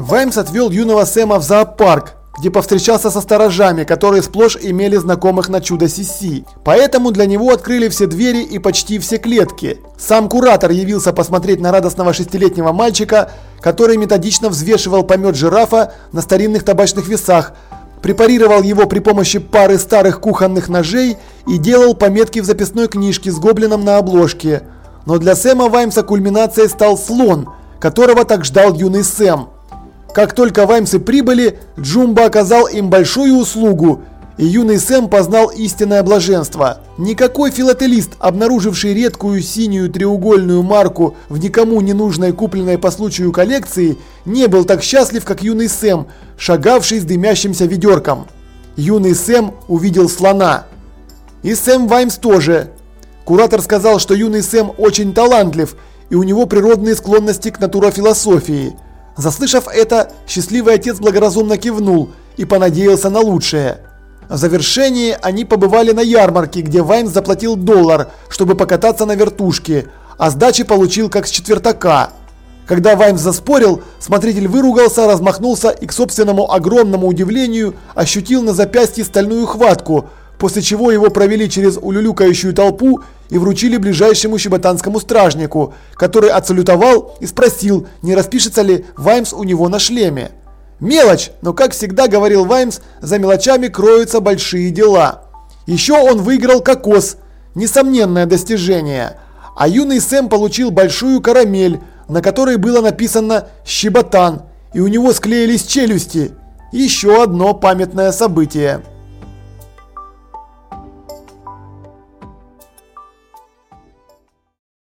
Ваймс отвел юного Сэма в зоопарк, где повстречался со сторожами, которые сплошь имели знакомых на чудо Сиси. Поэтому для него открыли все двери и почти все клетки. Сам куратор явился посмотреть на радостного шестилетнего мальчика, который методично взвешивал помет жирафа на старинных табачных весах, препарировал его при помощи пары старых кухонных ножей и делал пометки в записной книжке с гоблином на обложке. Но для Сэма Ваймса кульминацией стал слон, которого так ждал юный Сэм. Как только Ваймсы прибыли, Джумба оказал им большую услугу, и юный Сэм познал истинное блаженство. Никакой филателист, обнаруживший редкую синюю треугольную марку в никому не нужной купленной по случаю коллекции, не был так счастлив, как юный Сэм, шагавший с дымящимся ведерком. Юный Сэм увидел слона. И Сэм Ваймс тоже. Куратор сказал, что юный Сэм очень талантлив, и у него природные склонности к натурофилософии. Заслышав это, счастливый отец благоразумно кивнул и понадеялся на лучшее. В завершении они побывали на ярмарке, где Ваймс заплатил доллар, чтобы покататься на вертушке, а сдачи получил как с четвертака. Когда Ваймс заспорил, смотритель выругался, размахнулся и к собственному огромному удивлению ощутил на запястье стальную хватку, после чего его провели через улюлюкающую толпу и вручили ближайшему щеботанскому стражнику, который отсалютовал и спросил, не распишется ли Ваймс у него на шлеме. Мелочь, но как всегда говорил Ваймс, за мелочами кроются большие дела. Еще он выиграл кокос, несомненное достижение. А юный Сэм получил большую карамель, на которой было написано «Щеботан», и у него склеились челюсти. Еще одно памятное событие.